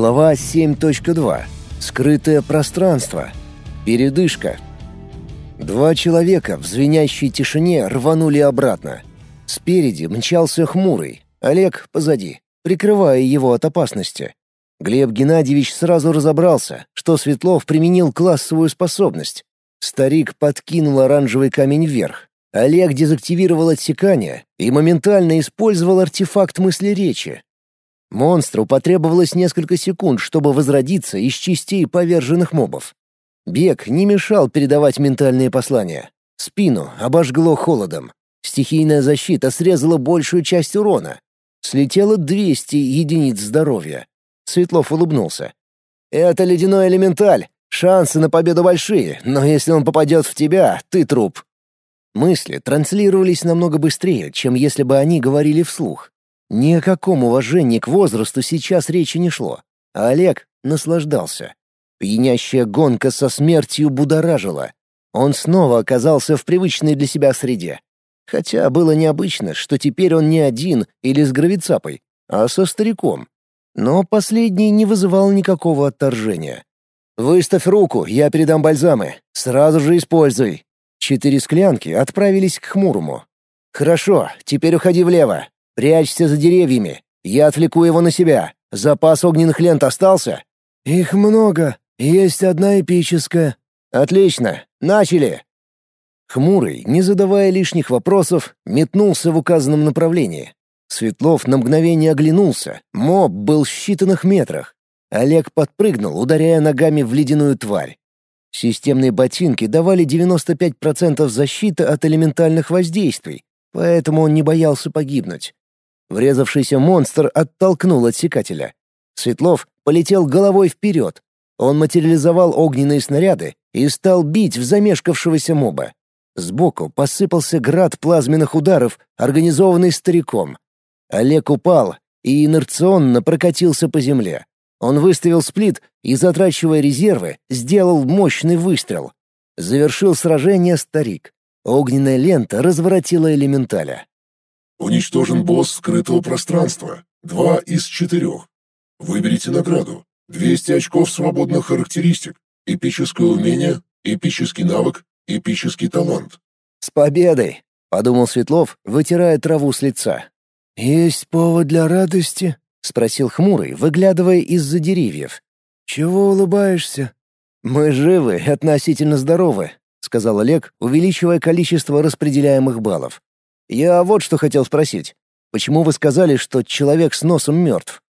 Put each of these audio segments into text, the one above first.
Глава 7.2. Скрытое пространство. Передышка. Два человека в звенящей тишине рванули обратно. Спереди мчался хмурый, Олег позади, прикрывая его от опасности. Глеб Геннадьевич сразу разобрался, что Светлов применил классовую способность. Старик подкинул оранжевый камень вверх. Олег дезактивировал отсекание и моментально использовал артефакт мысли речи, Монстру потребовалось несколько секунд, чтобы возродиться из частей поверженных мобов. Бег не мешал передавать ментальные послания. Спину обожгло холодом. Стихийная защита срезала большую часть урона. Слетело 200 единиц здоровья. Светлов улыбнулся. «Это ледяной элементаль. Шансы на победу большие, но если он попадет в тебя, ты труп». Мысли транслировались намного быстрее, чем если бы они говорили вслух. Ни о каком уважении к возрасту сейчас речи не шло, а Олег наслаждался. Пьянящая гонка со смертью будоражила. Он снова оказался в привычной для себя среде. Хотя было необычно, что теперь он не один или с гравицапой, а со стариком. Но последний не вызывал никакого отторжения. «Выставь руку, я передам бальзамы. Сразу же используй». Четыре склянки отправились к Хмурому. «Хорошо, теперь уходи влево. Прячься за деревьями. Я отвлеку его на себя. Запас огненных лент остался?» «Их много. Есть одна эпическая». «Отлично. Начали!» Хмурый, не задавая лишних вопросов, метнулся в указанном направлении. Светлов на мгновение оглянулся. Моб был в считанных метрах. Олег подпрыгнул, ударяя ногами в ледяную тварь. Системные ботинки давали 95% защиты от элементальных воздействий, поэтому он не боялся погибнуть. Врезавшийся монстр оттолкнул отсекателя. Светлов полетел головой вперед. Он материализовал огненные снаряды и стал бить в замешкавшегося моба. Сбоку посыпался град плазменных ударов, организованный стариком. Олег упал и инерционно прокатился по земле. Он выставил сплит и, затрачивая резервы, сделал мощный выстрел. Завершил сражение старик. Огненная лента разворотила элементаля. Уничтожен босс скрытого пространства. Два из четырех. Выберите награду. 200 очков свободных характеристик. Эпическое умение, эпический навык, эпический талант. «С победой!» — подумал Светлов, вытирая траву с лица. «Есть повод для радости?» — спросил Хмурый, выглядывая из-за деревьев. «Чего улыбаешься?» «Мы живы и относительно здоровы», — сказал Олег, увеличивая количество распределяемых баллов. Я вот что хотел спросить. Почему вы сказали, что человек с носом мертв?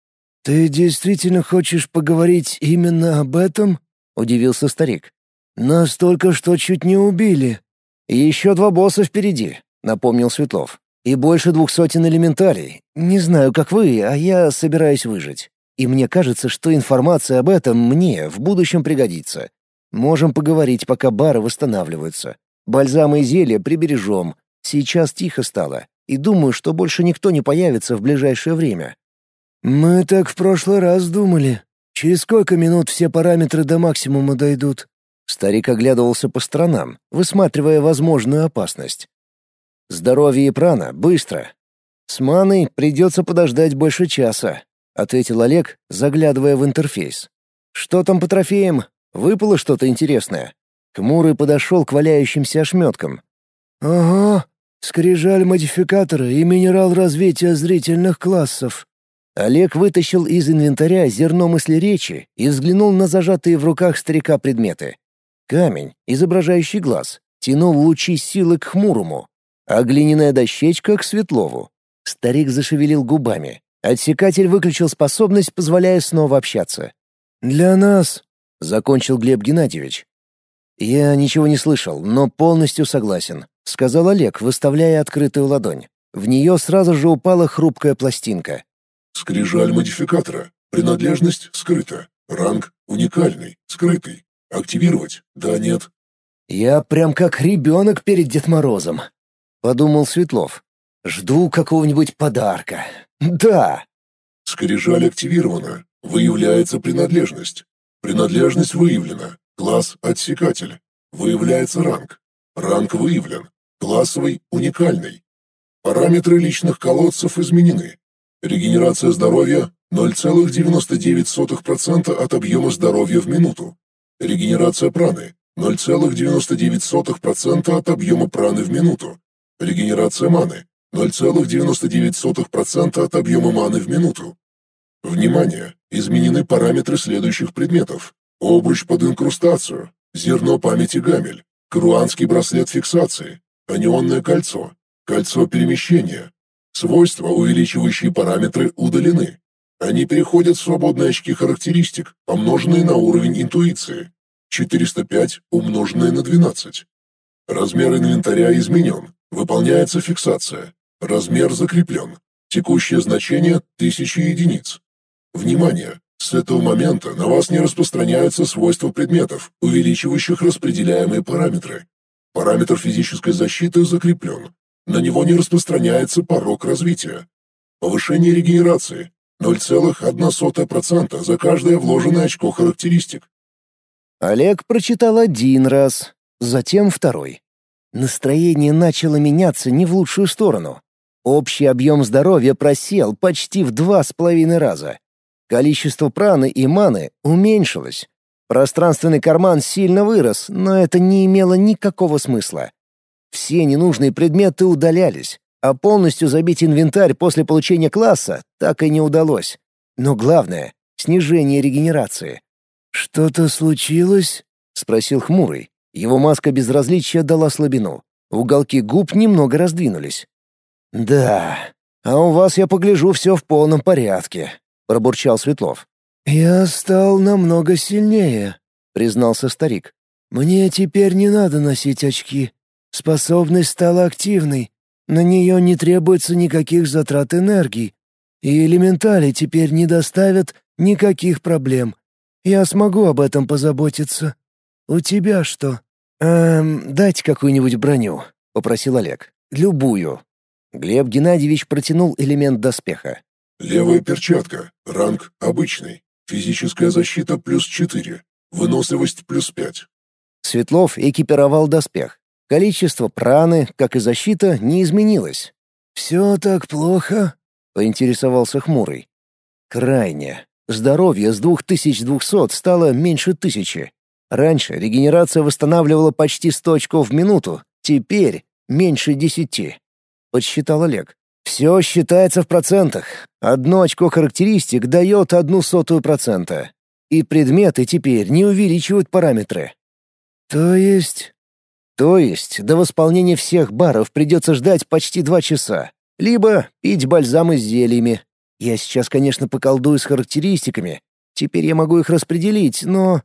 Ты действительно хочешь поговорить именно об этом? Удивился старик. Настолько, что чуть не убили. Еще два босса впереди, напомнил Светлов. И больше двух сотен элементалей. Не знаю, как вы, а я собираюсь выжить. И мне кажется, что информация об этом мне в будущем пригодится. Можем поговорить, пока бары восстанавливаются. Бальзамы и зелья прибережем, Сейчас тихо стало, и думаю, что больше никто не появится в ближайшее время. Мы так в прошлый раз думали. Через сколько минут все параметры до максимума дойдут? Старик оглядывался по сторонам, высматривая возможную опасность. Здоровье и прана быстро. С маной придется подождать больше часа, ответил Олег, заглядывая в интерфейс. Что там по трофеям? Выпало что-то интересное. Хмурый подошел к валяющимся ошметкам, «Ага, скрижаль модификатора и минерал развития зрительных классов». Олег вытащил из инвентаря зерно мысли речи и взглянул на зажатые в руках старика предметы. Камень, изображающий глаз, тянул лучи силы к хмурому, а глиняная дощечка — к Светлову. Старик зашевелил губами. Отсекатель выключил способность, позволяя снова общаться. «Для нас», — закончил Глеб Геннадьевич. «Я ничего не слышал, но полностью согласен сказал Олег, выставляя открытую ладонь. В нее сразу же упала хрупкая пластинка. «Скрижаль модификатора. Принадлежность скрыта. Ранг уникальный, скрытый. Активировать? Да, нет». «Я прям как ребенок перед Дед Морозом», — подумал Светлов. «Жду какого-нибудь подарка. Да». «Скрижаль активирована. Выявляется принадлежность. Принадлежность выявлена. Класс «Отсекатель». Выявляется ранг. Ранг выявлен. Классовый – уникальный. Параметры личных колодцев изменены. Регенерация здоровья 0,99% от объема здоровья в минуту. Регенерация праны 0,99% от объема праны в минуту. Регенерация маны 0,99% от объема маны в минуту. Внимание! Изменены параметры следующих предметов. Обруч под инкрустацию, зерно памяти гамель, каруанский браслет фиксации, анионное кольцо, кольцо перемещения. Свойства, увеличивающие параметры, удалены. Они переходят в свободные очки характеристик, помноженные на уровень интуиции. 405 умноженное на 12. Размер инвентаря изменен. Выполняется фиксация. Размер закреплен. Текущее значение 1000 единиц. Внимание! С этого момента на вас не распространяются свойства предметов, увеличивающих распределяемые параметры. Параметр физической защиты закреплен. На него не распространяется порог развития. Повышение регенерации 0,1% за каждое вложенное очко характеристик. Олег прочитал один раз, затем второй. Настроение начало меняться не в лучшую сторону. Общий объем здоровья просел почти в два с половиной раза. Количество праны и маны уменьшилось. Пространственный карман сильно вырос, но это не имело никакого смысла. Все ненужные предметы удалялись, а полностью забить инвентарь после получения класса так и не удалось. Но главное — снижение регенерации. «Что-то случилось?» — спросил Хмурый. Его маска безразличия дала слабину. Уголки губ немного раздвинулись. «Да, а у вас, я погляжу, все в полном порядке», — пробурчал Светлов. «Я стал намного сильнее», — признался старик. «Мне теперь не надо носить очки. Способность стала активной. На нее не требуется никаких затрат энергии. И элементали теперь не доставят никаких проблем. Я смогу об этом позаботиться. У тебя что? Эм, дать какую-нибудь броню, попросил Олег. Любую. Глеб Геннадьевич протянул элемент доспеха. Левая перчатка, ранг обычный. Физическая защита плюс 4, выносливость плюс 5. Светлов экипировал доспех. Количество праны, как и защита, не изменилось. «Все так плохо?» — поинтересовался Хмурый. «Крайне. Здоровье с 2200 стало меньше тысячи. Раньше регенерация восстанавливала почти 100 очков в минуту, теперь меньше десяти. Подсчитал Олег. Все считается в процентах. Одно очко характеристик дает одну сотую процента. И предметы теперь не увеличивают параметры. То есть... То есть до восполнения всех баров придется ждать почти два часа. Либо пить бальзамы с зельями, я сейчас, конечно, поколдую с характеристиками. Теперь я могу их распределить, но...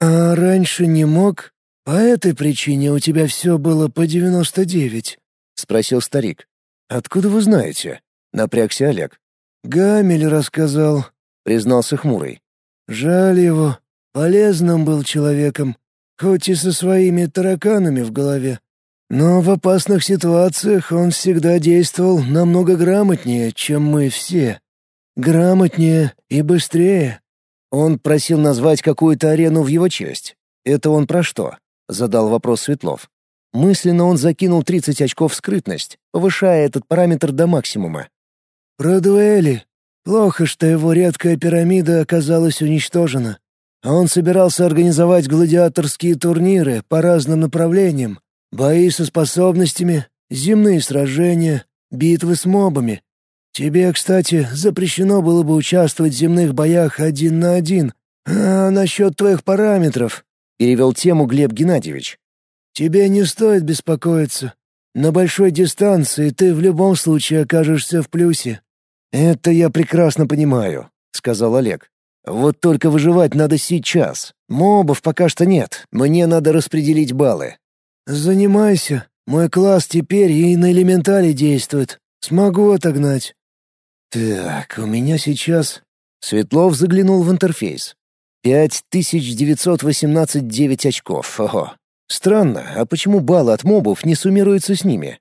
А раньше не мог? По этой причине у тебя все было по девяносто девять? Спросил старик. Откуда вы знаете? Напрягся Олег. Гамель рассказал, признался хмурый. Жаль его. Полезным был человеком, хоть и со своими тараканами в голове. Но в опасных ситуациях он всегда действовал намного грамотнее, чем мы все. Грамотнее и быстрее. Он просил назвать какую-то арену в его честь. Это он про что? Задал вопрос Светлов. Мысленно он закинул 30 очков скрытность, повышая этот параметр до максимума. Про дуэли. Плохо, что его редкая пирамида оказалась уничтожена. Он собирался организовать гладиаторские турниры по разным направлениям, Бои со способностями, земные сражения, битвы с мобами. Тебе, кстати, запрещено было бы участвовать в земных боях один на один. А насчет твоих параметров?» — перевел тему Глеб Геннадьевич. «Тебе не стоит беспокоиться. На большой дистанции ты в любом случае окажешься в плюсе». «Это я прекрасно понимаю», — сказал Олег. «Вот только выживать надо сейчас. Мобов пока что нет. Мне надо распределить баллы. «Занимайся. Мой класс теперь и на элементале действует. Смогу отогнать». «Так, у меня сейчас...» Светлов заглянул в интерфейс. «Пять тысяч девятьсот восемнадцать девять очков. Ого. Странно, а почему баллы от мобов не суммируются с ними?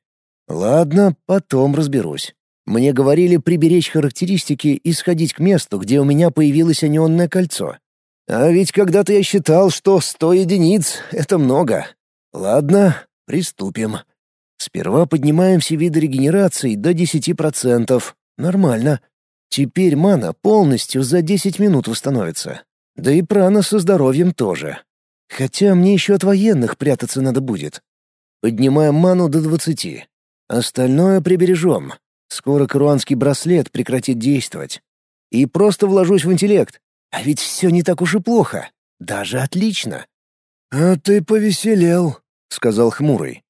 Ладно, потом разберусь. Мне говорили приберечь характеристики и сходить к месту, где у меня появилось анионное кольцо. А ведь когда-то я считал, что сто единиц — это много. Ладно, приступим. Сперва поднимаем все виды регенерации до 10%. Нормально. Теперь мана полностью за 10 минут восстановится. Да и прана со здоровьем тоже. Хотя мне еще от военных прятаться надо будет. Поднимаем ману до 20. Остальное прибережем. Скоро каруанский браслет прекратит действовать. И просто вложусь в интеллект. А ведь все не так уж и плохо. Даже отлично. «А ты повеселел», — сказал Хмурый.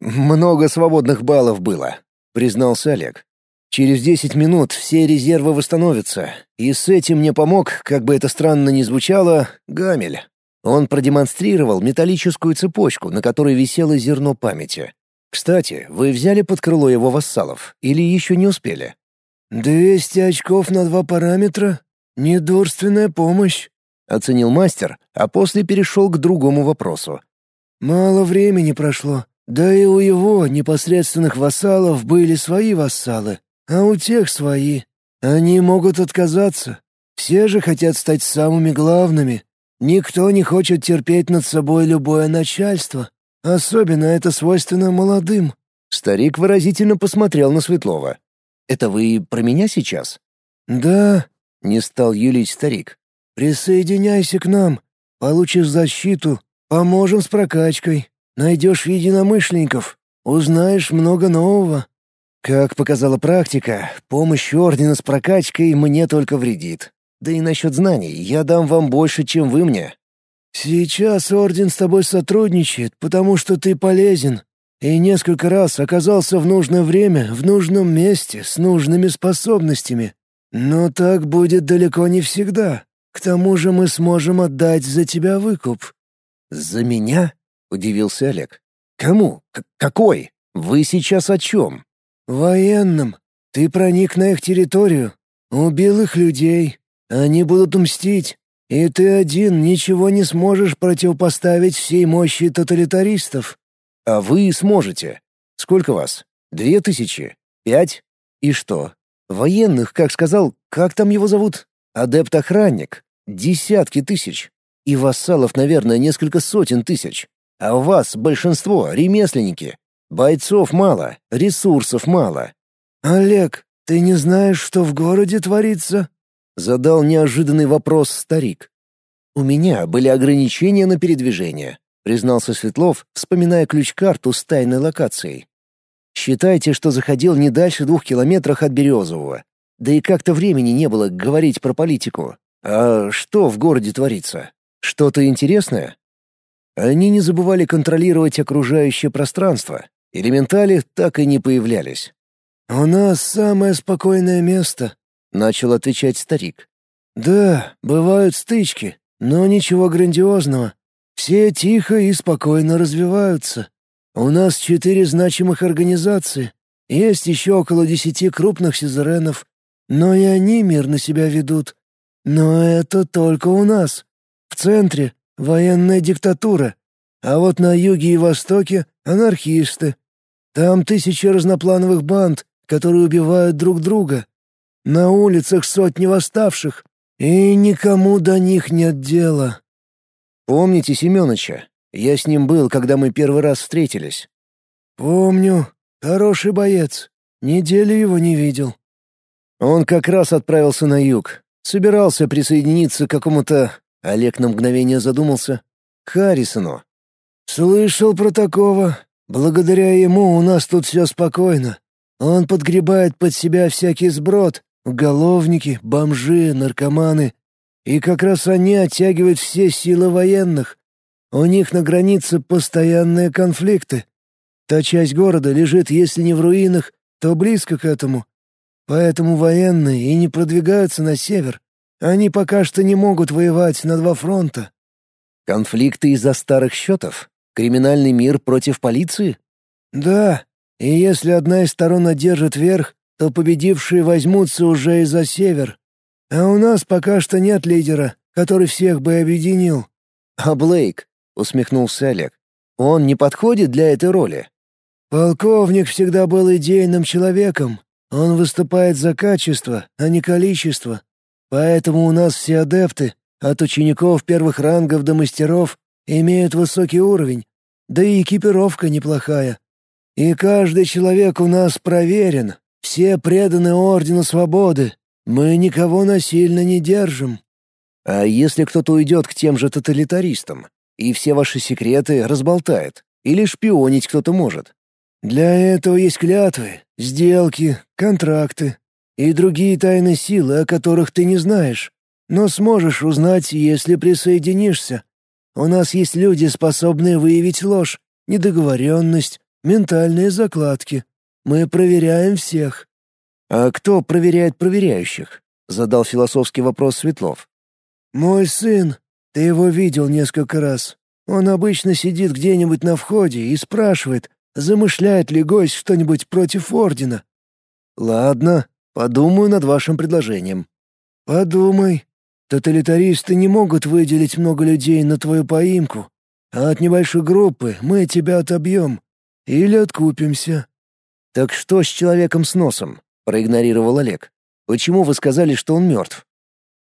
«Много свободных баллов было», — признался Олег. «Через десять минут все резервы восстановятся, и с этим мне помог, как бы это странно ни звучало, Гамель. Он продемонстрировал металлическую цепочку, на которой висело зерно памяти. Кстати, вы взяли под крыло его вассалов или еще не успели?» «Двести очков на два параметра? Недурственная помощь», — оценил мастер, а после перешел к другому вопросу. «Мало времени прошло, да и у его непосредственных вассалов были свои вассалы, а у тех свои. Они могут отказаться. Все же хотят стать самыми главными. Никто не хочет терпеть над собой любое начальство. Особенно это свойственно молодым». Старик выразительно посмотрел на Светлова. «Это вы про меня сейчас?» «Да», — не стал юлить старик. «Присоединяйся к нам. Получишь защиту. Поможем с прокачкой. Найдешь единомышленников. Узнаешь много нового». Как показала практика, помощь Ордена с прокачкой мне только вредит. Да и насчет знаний я дам вам больше, чем вы мне». «Сейчас Орден с тобой сотрудничает, потому что ты полезен, и несколько раз оказался в нужное время, в нужном месте, с нужными способностями. Но так будет далеко не всегда. К тому же мы сможем отдать за тебя выкуп». «За меня?» — удивился Олег. «Кому? К какой? Вы сейчас о чем?» «Военным. Ты проник на их территорию, убил их людей, они будут мстить, и ты один ничего не сможешь противопоставить всей мощи тоталитаристов. А вы сможете. Сколько вас? Две тысячи? Пять? И что? Военных, как сказал, как там его зовут? Адепт-охранник. Десятки тысяч. И вассалов, наверное, несколько сотен тысяч. А у вас большинство — ремесленники. Бойцов мало, ресурсов мало. «Олег, ты не знаешь, что в городе творится?» — задал неожиданный вопрос старик. «У меня были ограничения на передвижение», — признался Светлов, вспоминая ключ-карту с тайной локацией. «Считайте, что заходил не дальше двух километрах от Березового. Да и как-то времени не было говорить про политику. А что в городе творится? Что-то интересное?» Они не забывали контролировать окружающее пространство. Элементали так и не появлялись. «У нас самое спокойное место», — начал отвечать старик. «Да, бывают стычки, но ничего грандиозного. Все тихо и спокойно развиваются. У нас четыре значимых организации. Есть еще около десяти крупных сизеренов, но и они мирно себя ведут. Но это только у нас. В центре — военная диктатура, а вот на юге и востоке — анархисты. Там тысячи разноплановых банд, которые убивают друг друга. На улицах сотни восставших, и никому до них нет дела. Помните Семёныча? Я с ним был, когда мы первый раз встретились. Помню. Хороший боец. Неделю его не видел. Он как раз отправился на юг. Собирался присоединиться к какому-то... Олег на мгновение задумался. К Харрисону. Слышал про такого. Благодаря ему у нас тут все спокойно. Он подгребает под себя всякий сброд, Уголовники, бомжи, наркоманы. И как раз они оттягивают все силы военных. У них на границе постоянные конфликты. Та часть города лежит, если не в руинах, то близко к этому. Поэтому военные и не продвигаются на север. Они пока что не могут воевать на два фронта. Конфликты из-за старых счетов? Криминальный мир против полиции? Да, и если одна из сторон одержит верх, то победившие возьмутся уже и за север. А у нас пока что нет лидера, который всех бы объединил». «А Блейк?» — усмехнулся Олег. «Он не подходит для этой роли?» «Полковник всегда был идейным человеком. Он выступает за качество, а не количество. Поэтому у нас все адепты, от учеников первых рангов до мастеров, имеют высокий уровень, да и экипировка неплохая. И каждый человек у нас проверен, все преданы Ордену Свободы, Мы никого насильно не держим». «А если кто-то уйдет к тем же тоталитаристам, и все ваши секреты разболтает, или шпионить кто-то может?» «Для этого есть клятвы, сделки, контракты и другие тайны силы, о которых ты не знаешь, но сможешь узнать, если присоединишься. У нас есть люди, способные выявить ложь, недоговоренность, ментальные закладки. Мы проверяем всех». «А кто проверяет проверяющих?» — задал философский вопрос Светлов. «Мой сын. Ты его видел несколько раз. Он обычно сидит где-нибудь на входе и спрашивает, замышляет ли гость что-нибудь против Ордена». «Ладно, подумаю над вашим предложением». «Подумай. Тоталитаристы не могут выделить много людей на твою поимку, а от небольшой группы мы тебя отобьем. Или откупимся». «Так что с человеком с носом?» — проигнорировал Олег. «Почему вы сказали, что он мертв?»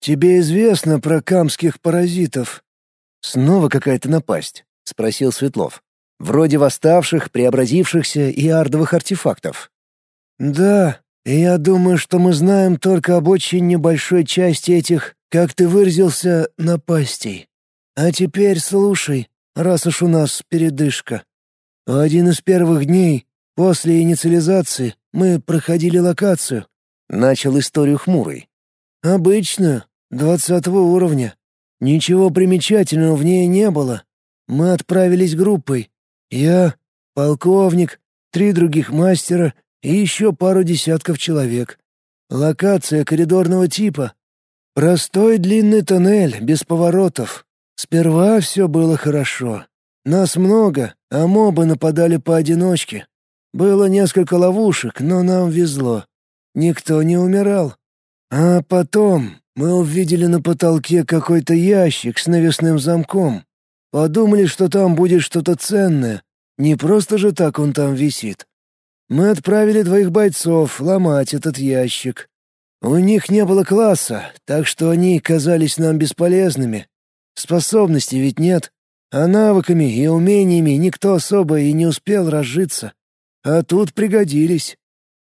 «Тебе известно про камских паразитов?» «Снова какая-то напасть?» — спросил Светлов. «Вроде восставших, преобразившихся и ардовых артефактов». «Да, я думаю, что мы знаем только об очень небольшой части этих, как ты выразился, напастей. А теперь слушай, раз уж у нас передышка. Один из первых дней, после инициализации, мы проходили локацию. Начал историю хмурый. Обычно, двадцатого уровня. Ничего примечательного в ней не было. Мы отправились группой. Я, полковник, три других мастера и еще пару десятков человек. Локация коридорного типа. Простой длинный тоннель, без поворотов. Сперва все было хорошо. Нас много, а мобы нападали поодиночке. Было несколько ловушек, но нам везло. Никто не умирал. А потом мы увидели на потолке какой-то ящик с навесным замком. Подумали, что там будет что-то ценное. Не просто же так он там висит. Мы отправили двоих бойцов ломать этот ящик. У них не было класса, так что они казались нам бесполезными. Способностей ведь нет, а навыками и умениями никто особо и не успел разжиться. А тут пригодились.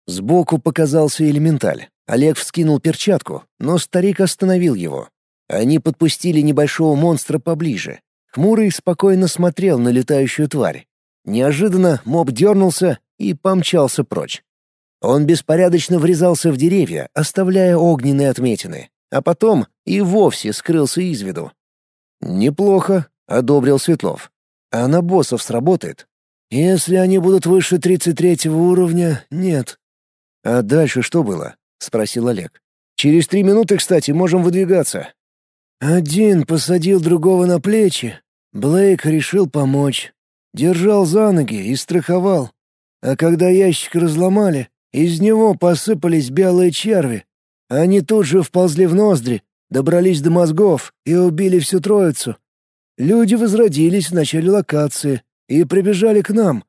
Сбоку показался элементаль. Олег вскинул перчатку, но старик остановил его. Они подпустили небольшого монстра поближе. Хмурый спокойно смотрел на летающую тварь. Неожиданно моб дернулся и помчался прочь. Он беспорядочно врезался в деревья, оставляя огненные отметины, а потом и вовсе скрылся из виду. «Неплохо», — одобрил Светлов. «А на боссов сработает?» «Если они будут выше тридцать третьего уровня, нет». «А дальше что было?» — спросил Олег. «Через три минуты, кстати, можем выдвигаться». Один посадил другого на плечи. Блейк решил помочь. Держал за ноги и страховал. А когда ящик разломали, из него посыпались белые черви. Они тут же вползли в ноздри, добрались до мозгов и убили всю троицу. Люди возродились в начале локации и прибежали к нам.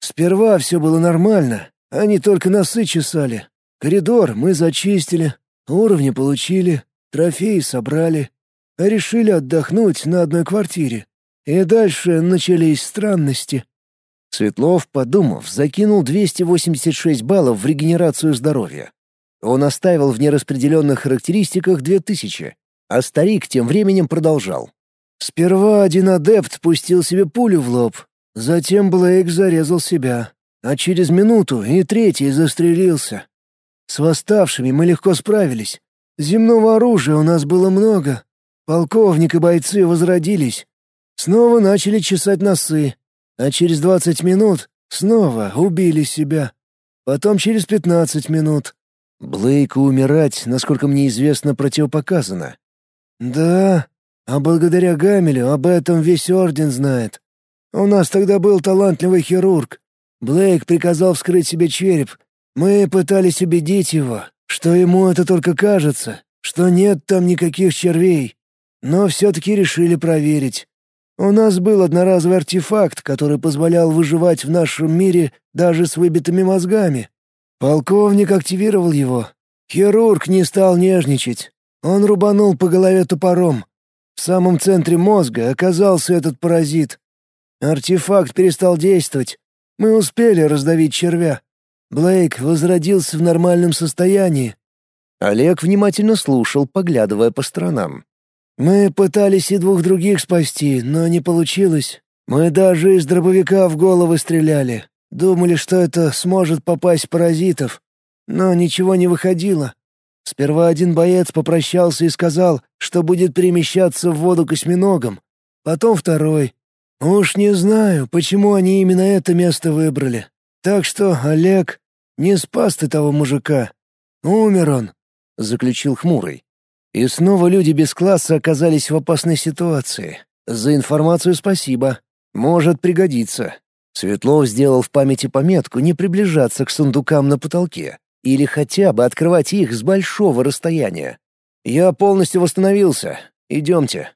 Сперва все было нормально, они только носы чесали. Коридор мы зачистили, уровни получили, трофеи собрали. Решили отдохнуть на одной квартире. И дальше начались странности. Светлов, подумав, закинул 286 баллов в регенерацию здоровья. Он оставил в нераспределенных характеристиках 2000, а старик тем временем продолжал. Сперва один адепт пустил себе пулю в лоб, затем Блейк зарезал себя, а через минуту и третий застрелился. С восставшими мы легко справились. Земного оружия у нас было много. Полковник и бойцы возродились. Снова начали чесать носы, а через двадцать минут снова убили себя. Потом через пятнадцать минут. Блейку умирать, насколько мне известно, противопоказано. Да, а благодаря Гамелю об этом весь Орден знает. У нас тогда был талантливый хирург. Блейк приказал вскрыть себе череп. Мы пытались убедить его, что ему это только кажется, что нет там никаких червей. Но все-таки решили проверить. У нас был одноразовый артефакт, который позволял выживать в нашем мире даже с выбитыми мозгами. Полковник активировал его. Хирург не стал нежничать. Он рубанул по голове топором. В самом центре мозга оказался этот паразит. Артефакт перестал действовать. Мы успели раздавить червя. Блейк возродился в нормальном состоянии. Олег внимательно слушал, поглядывая по сторонам. «Мы пытались и двух других спасти, но не получилось. Мы даже из дробовика в головы стреляли. Думали, что это сможет попасть паразитов. Но ничего не выходило. Сперва один боец попрощался и сказал, что будет перемещаться в воду косьминогом. Потом второй. Уж не знаю, почему они именно это место выбрали. Так что, Олег, не спас ты того мужика. Умер он, — заключил Хмурый. И снова люди без класса оказались в опасной ситуации. За информацию спасибо. Может пригодиться. Светлов сделал в памяти пометку не приближаться к сундукам на потолке или хотя бы открывать их с большого расстояния. «Я полностью восстановился. Идемте».